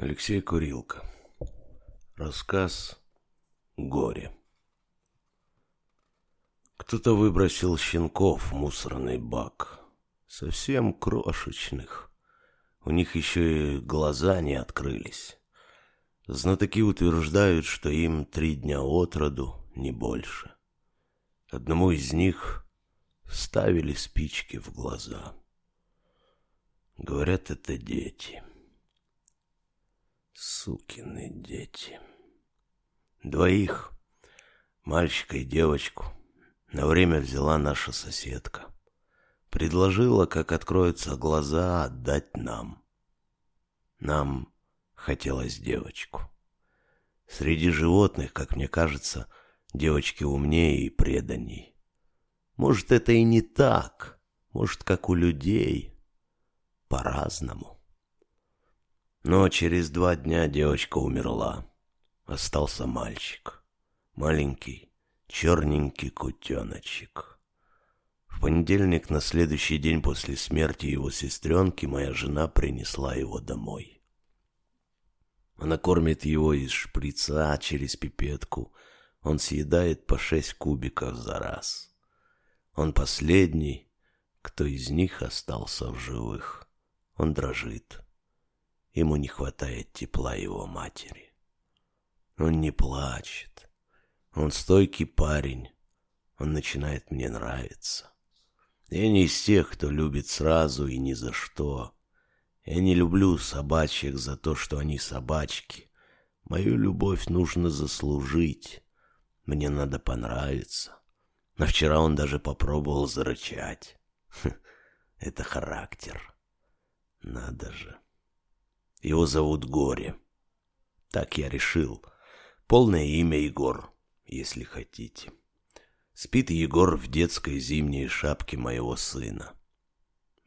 Алексей Курилко. Рассказ «Горе». Кто-то выбросил щенков в мусорный бак. Совсем крошечных. У них еще и глаза не открылись. Знатоки утверждают, что им три дня от роду, не больше. Одному из них вставили спички в глаза. Говорят, это дети. Сукины дети. Двоих, мальчика и девочку, на время взяла наша соседка. Предложила, как откроются глаза, отдать нам. Нам хотелось девочку. Среди животных, как мне кажется, девочки умнее и преданней. Может, это и не так, может, как у людей, по-разному. Но через два дня девочка умерла. Остался мальчик. Маленький, черненький кутеночек. В понедельник, на следующий день после смерти его сестренки, моя жена принесла его домой. Она кормит его из шприца через пипетку. Он съедает по шесть кубиков за раз. Он последний, кто из них остался в живых. Он дрожит. Ему не хватает тепла его матери. Он не плачет. Он стойкий парень. Он начинает мне нравиться. Я не из тех, кто любит сразу и ни за что. Я не люблю собачек за то, что они собачки. Мою любовь нужно заслужить. Мне надо понравиться. Но вчера он даже попробовал зарычать. Это характер. Надо же. Его зовут Горе. Так я решил. Полное имя Егор, если хотите. Спит Егор в детской зимней шапке моего сына.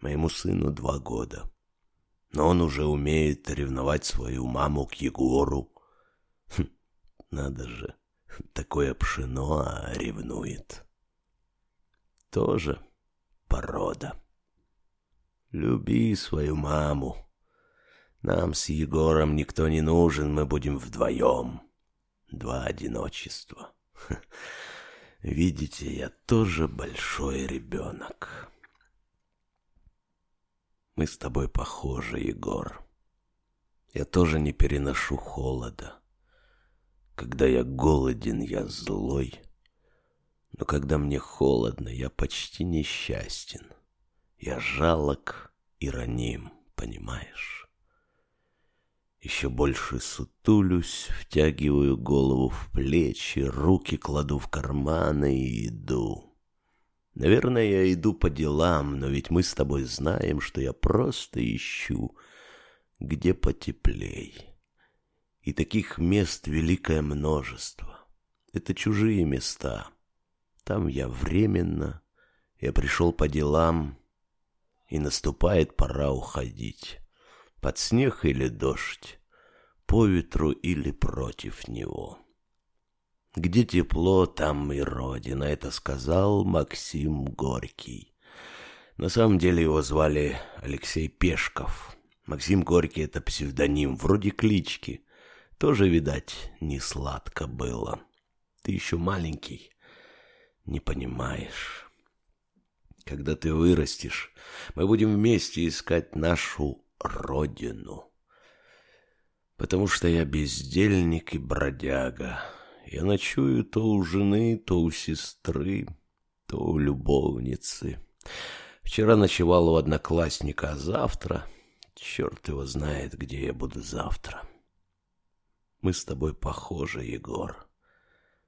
Моему сыну два года. Но он уже умеет ревновать свою маму к Егору. Хм, надо же, такое пшено а ревнует. Тоже порода. Люби свою маму. Нам с Егором никто не нужен, мы будем вдвоем. Два одиночества. Видите, я тоже большой ребенок. Мы с тобой похожи, Егор. Я тоже не переношу холода. Когда я голоден, я злой. Но когда мне холодно, я почти несчастен. Я жалок и раним, понимаешь? Еще больше сутулюсь, втягиваю голову в плечи, руки кладу в карманы и иду. Наверное, я иду по делам, но ведь мы с тобой знаем, что я просто ищу, где потеплей. И таких мест великое множество. Это чужие места. Там я временно, я пришел по делам, и наступает пора уходить под снег или дождь, по ветру или против него. Где тепло, там и родина, это сказал Максим Горький. На самом деле его звали Алексей Пешков. Максим Горький — это псевдоним, вроде клички. Тоже, видать, не сладко было. Ты еще маленький, не понимаешь. Когда ты вырастешь, мы будем вместе искать нашу родину. Потому что я бездельник и бродяга. Я ночую то у жены, то у сестры, то у любовницы. Вчера ночевал у одноклассника, а завтра... Черт его знает, где я буду завтра. Мы с тобой похожи, Егор.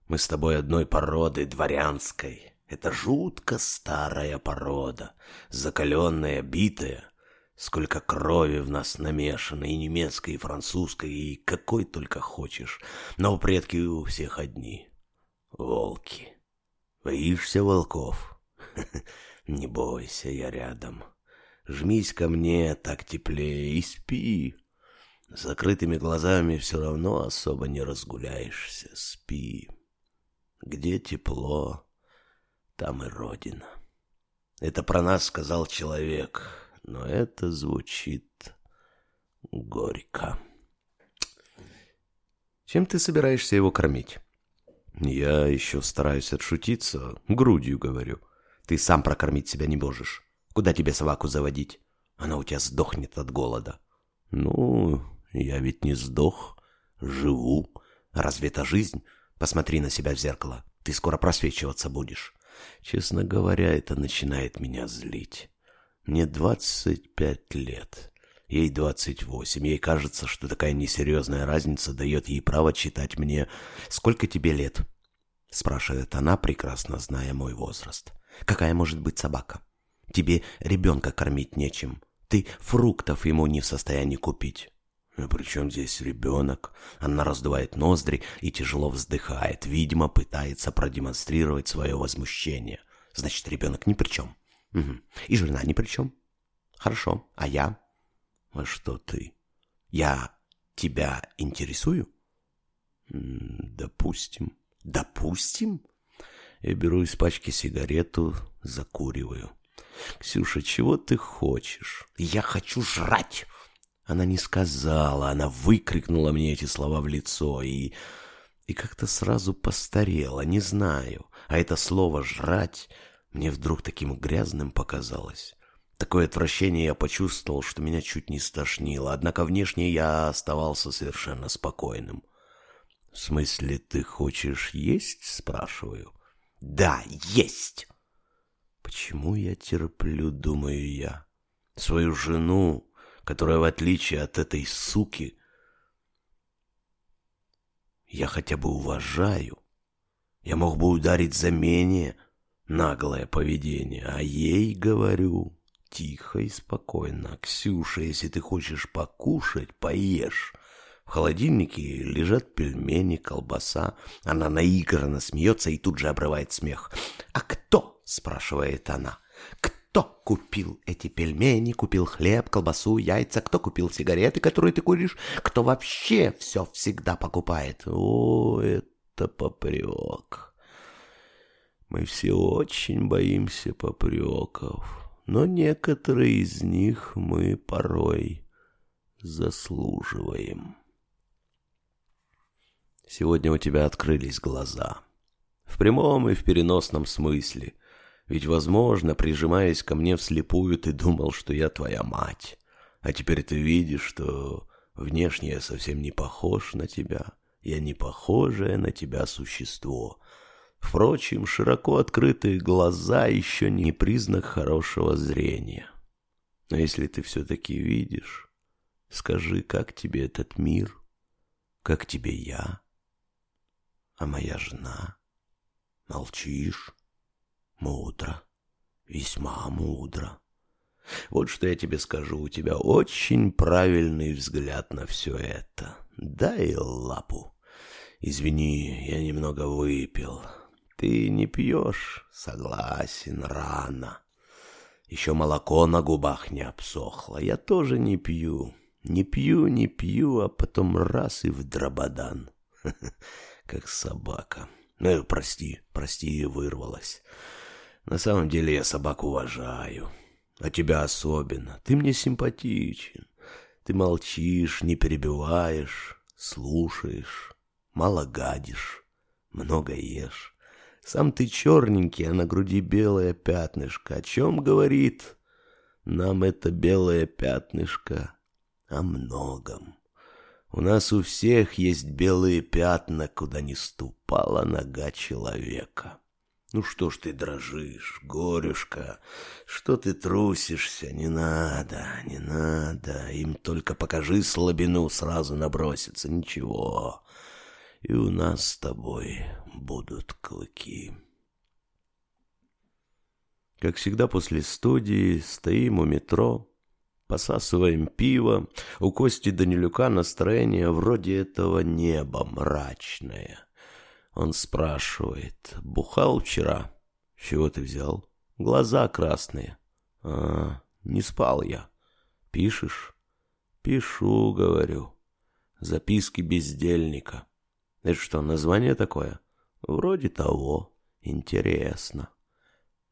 Мы с тобой одной породы, дворянской. Это жутко старая порода, закаленная, битая. Сколько крови в нас намешано, и немецкой, и французской, и какой только хочешь. Но предки у всех одни. Волки. Боишься волков? Не бойся, я рядом. Жмись ко мне, так теплее, и спи. С закрытыми глазами все равно особо не разгуляешься. Спи. Где тепло, там и родина. Это про нас сказал человек, но это звучит горько. Чем ты собираешься его кормить? Я еще стараюсь отшутиться, грудью говорю. Ты сам прокормить себя не можешь. Куда тебе собаку заводить? Она у тебя сдохнет от голода. Ну, я ведь не сдох, живу. Разве это жизнь? Посмотри на себя в зеркало. Ты скоро просвечиваться будешь. Честно говоря, это начинает меня злить. Мне двадцать пять лет. Ей двадцать восемь. Ей кажется, что такая несерьезная разница дает ей право читать мне «Сколько тебе лет?» Спрашивает она, прекрасно зная мой возраст. «Какая может быть собака? Тебе ребенка кормить нечем. Ты фруктов ему не в состоянии купить». «А при чем здесь ребенок?» Она раздувает ноздри и тяжело вздыхает. Видимо, пытается продемонстрировать свое возмущение. «Значит, ребенок ни при чем». Угу. «И жена ни при чем». «Хорошо. А я?» «А что ты?» «Я тебя интересую?» «Допустим». «Допустим?» Я беру из пачки сигарету, закуриваю. «Ксюша, чего ты хочешь?» «Я хочу жрать!» Она не сказала, она выкрикнула мне эти слова в лицо и... И как-то сразу постарела, не знаю. А это слово «жрать» мне вдруг таким грязным показалось. Такое отвращение я почувствовал, что меня чуть не стошнило, однако внешне я оставался совершенно спокойным. «В смысле, ты хочешь есть?» — спрашиваю. «Да, есть!» «Почему я терплю?» — думаю я. «Свою жену, которая, в отличие от этой суки, я хотя бы уважаю. Я мог бы ударить за менее наглое поведение, а ей говорю тихо и спокойно. «Ксюша, если ты хочешь покушать, поешь». В холодильнике лежат пельмени, колбаса. Она наигранно смеется и тут же обрывает смех. «А кто?» – спрашивает она. «Кто купил эти пельмени, купил хлеб, колбасу, яйца? Кто купил сигареты, которые ты куришь? Кто вообще все всегда покупает?» «О, это попрек!» Мы все очень боимся попреков, но некоторые из них мы порой заслуживаем. Сегодня у тебя открылись глаза. В прямом и в переносном смысле. Ведь, возможно, прижимаясь ко мне вслепую, ты думал, что я твоя мать. А теперь ты видишь, что внешне я совсем не похож на тебя. Я не похожее на тебя существо. Впрочем, широко открытые глаза еще не признак хорошего зрения. Но если ты все-таки видишь, скажи, как тебе этот мир, как тебе я, а моя жена? Молчишь? Мудро, весьма мудро. Вот что я тебе скажу, у тебя очень правильный взгляд на все это. Дай лапу. Извини, я немного выпил. Ты не пьешь? Согласен, рано. Еще молоко на губах не обсохло. Я тоже не пью. Не пью, не пью, а потом раз и в дрободан. как собака. Ну, прости, прости, вырвалась. На самом деле я собаку уважаю. А тебя особенно. Ты мне симпатичен. Ты молчишь, не перебиваешь, слушаешь, мало гадишь, много ешь. Сам ты черненький, а на груди белое пятнышко. О чем говорит? Нам это белое пятнышко о многом. У нас у всех есть белые пятна, куда не ступала нога человека. Ну что ж ты дрожишь, горюшка? Что ты трусишься? Не надо, не надо. Им только покажи слабину, сразу набросится. Ничего. И у нас с тобой будут клыки. Как всегда после студии стоим у метро, Посасываем пиво. У Кости Данилюка настроение вроде этого неба мрачное. Он спрашивает. «Бухал вчера?» «Чего ты взял?» «Глаза красные». «А, не спал я». «Пишешь?» «Пишу», — говорю. «Записки бездельника». «Это что, название такое?» «Вроде того. Интересно».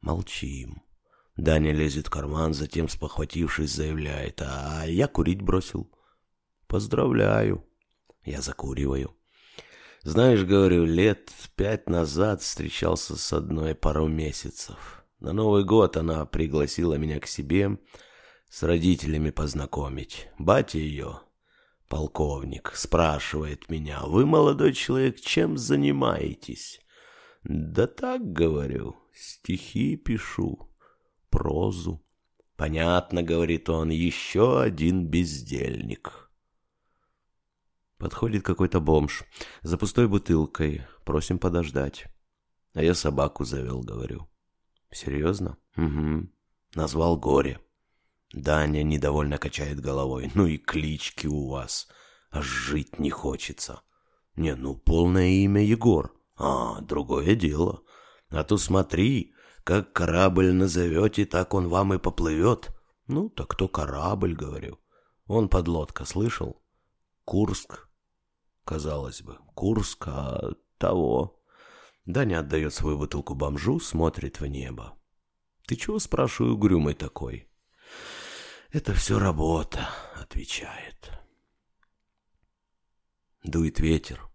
Молчим. Даня лезет в карман, затем, спохватившись, заявляет, а я курить бросил. Поздравляю. Я закуриваю. Знаешь, говорю, лет пять назад встречался с одной пару месяцев. На Новый год она пригласила меня к себе с родителями познакомить. Батя ее, полковник, спрашивает меня, «Вы, молодой человек, чем занимаетесь?» «Да так, говорю, стихи пишу, прозу». «Понятно, — говорит он, — еще один бездельник». Подходит какой-то бомж за пустой бутылкой. Просим подождать. А я собаку завел, говорю. Серьезно? Угу. Назвал горе. Даня недовольно качает головой. Ну и клички у вас. Аж жить не хочется. Не, ну полное имя Егор. А, другое дело. А то смотри, как корабль назовете, так он вам и поплывет. Ну, так кто корабль, говорю. Он подлодка, слышал? Курск, Казалось бы, Курск, а того. Даня отдает свою бутылку бомжу, смотрит в небо. «Ты чего, спрашиваю, угрюмый такой?» «Это все работа», — отвечает. Дует ветер,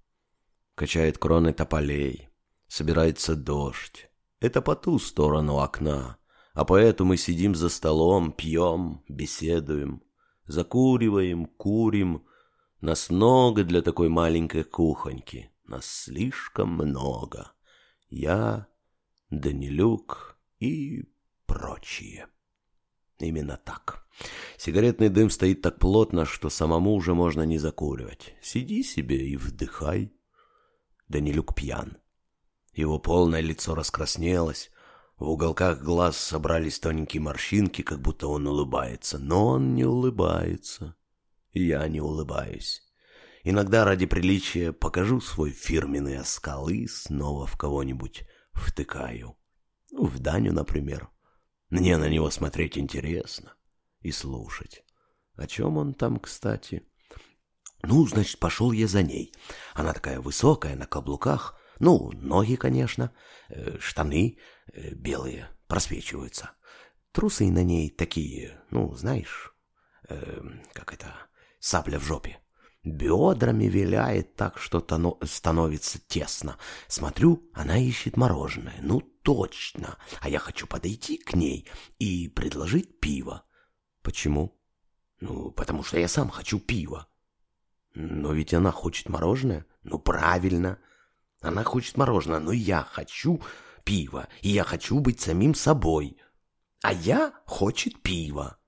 качает кроны тополей, собирается дождь. Это по ту сторону окна, а поэтому мы сидим за столом, пьем, беседуем, закуриваем, курим, нас много для такой маленькой кухоньки. Нас слишком много. Я, Данилюк и прочие. Именно так. Сигаретный дым стоит так плотно, что самому уже можно не закуривать. Сиди себе и вдыхай. Данилюк пьян. Его полное лицо раскраснелось, в уголках глаз собрались тоненькие морщинки, как будто он улыбается. Но он не улыбается я не улыбаюсь. Иногда ради приличия покажу свой фирменный оскал и снова в кого-нибудь втыкаю. Ну, в Даню, например. Мне на него смотреть интересно и слушать. О чем он там, кстати? Ну, значит, пошел я за ней. Она такая высокая, на каблуках. Ну, ноги, конечно, э, штаны э, белые, просвечиваются. Трусы на ней такие, ну, знаешь, э, как это, сапля в жопе. Бедрами виляет так, что становится тесно. Смотрю, она ищет мороженое. Ну, точно. А я хочу подойти к ней и предложить пиво. Почему? Ну, потому что я сам хочу пива. Но ведь она хочет мороженое. Ну, правильно. Она хочет мороженое, но я хочу пива. И я хочу быть самим собой. А я хочет пива.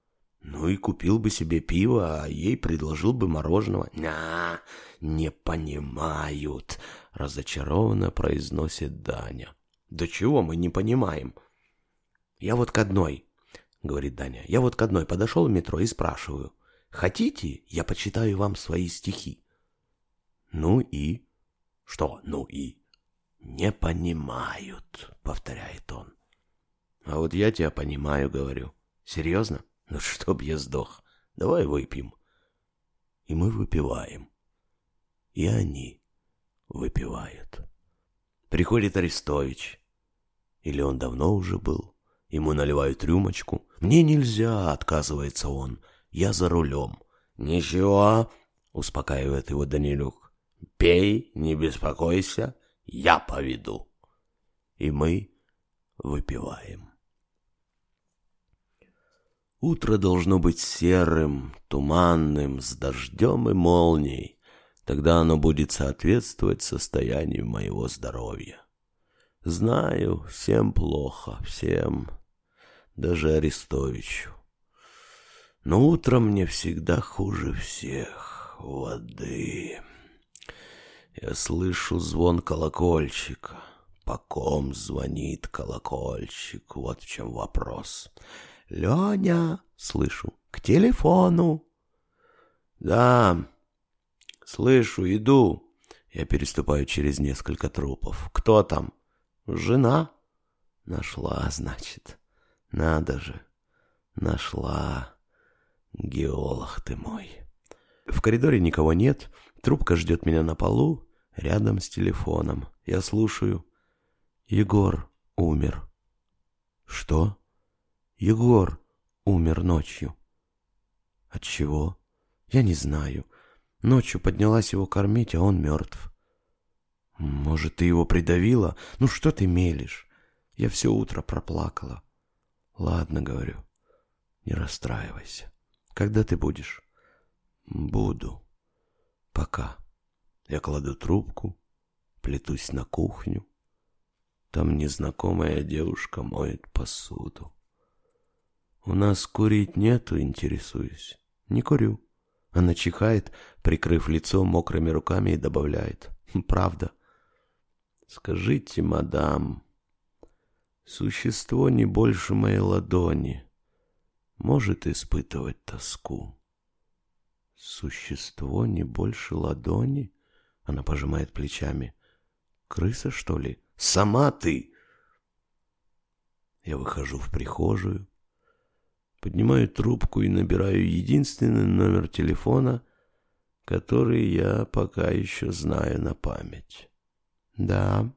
Ну и купил бы себе пиво, а ей предложил бы мороженого. «На, не понимают», — разочарованно произносит Даня. «Да чего мы не понимаем?» «Я вот к одной», — говорит Даня, — «я вот к одной подошел в метро и спрашиваю, хотите, я почитаю вам свои стихи?» «Ну и?» «Что «ну и?» «Не понимают», — повторяет он. «А вот я тебя понимаю», — говорю. «Серьезно?» Ну, чтоб я сдох. Давай выпьем. И мы выпиваем. И они выпивают. Приходит Арестович. Или он давно уже был. Ему наливают рюмочку. Мне нельзя, отказывается он. Я за рулем. Ничего, успокаивает его Данилюк. Пей, не беспокойся, я поведу. И мы выпиваем. Утро должно быть серым, туманным, с дождем и молнией. Тогда оно будет соответствовать состоянию моего здоровья. Знаю, всем плохо, всем, даже Арестовичу. Но утром мне всегда хуже всех воды. Я слышу звон колокольчика. По ком звонит колокольчик? Вот в чем вопрос. «Леня!» — слышу. «К телефону!» «Да, слышу, иду!» Я переступаю через несколько трупов. «Кто там?» «Жена?» «Нашла, значит. Надо же. Нашла. Геолог ты мой!» В коридоре никого нет. Трубка ждет меня на полу, рядом с телефоном. Я слушаю. Егор умер. «Что?» Егор умер ночью. От чего? Я не знаю. Ночью поднялась его кормить, а он мертв. Может, ты его придавила? Ну что ты мелешь? Я все утро проплакала. Ладно, говорю, не расстраивайся. Когда ты будешь? Буду. Пока. Я кладу трубку, плетусь на кухню. Там незнакомая девушка моет посуду. У нас курить нету, интересуюсь. Не курю. Она чихает, прикрыв лицо мокрыми руками и добавляет. Правда. Скажите, мадам, существо не больше моей ладони может испытывать тоску? Существо не больше ладони? Она пожимает плечами. Крыса, что ли? Сама ты! Я выхожу в прихожую, поднимаю трубку и набираю единственный номер телефона, который я пока еще знаю на память. Да,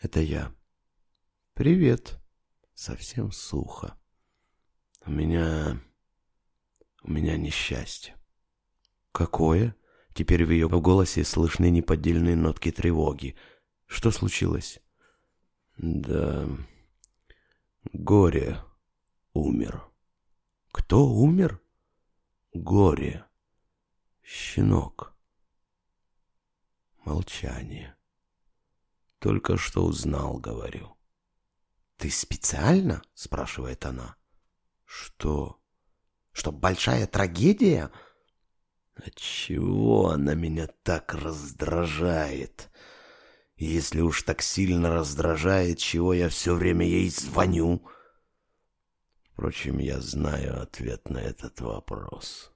это я. Привет. Совсем сухо. У меня... У меня несчастье. Какое? Теперь в ее голосе слышны неподдельные нотки тревоги. Что случилось? Да... Горе умер. Кто умер? Горе. Щенок. Молчание. Только что узнал, говорю. Ты специально? Спрашивает она. Что? Что большая трагедия? Отчего она меня так раздражает? если уж так сильно раздражает, чего я все время ей звоню? Впрочем, я знаю ответ на этот вопрос.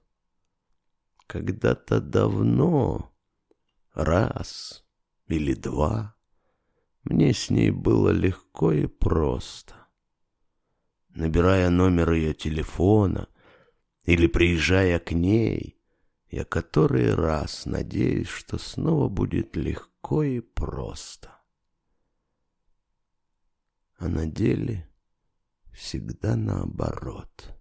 Когда-то давно, раз или два, мне с ней было легко и просто. Набирая номер ее телефона или приезжая к ней, я который раз надеюсь, что снова будет легко и просто. А на деле всегда наоборот.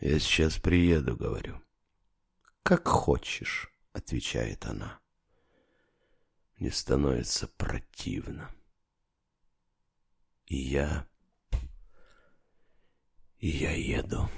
«Я сейчас приеду», — говорю. «Как хочешь», — отвечает она. Мне становится противно. И я... И я еду.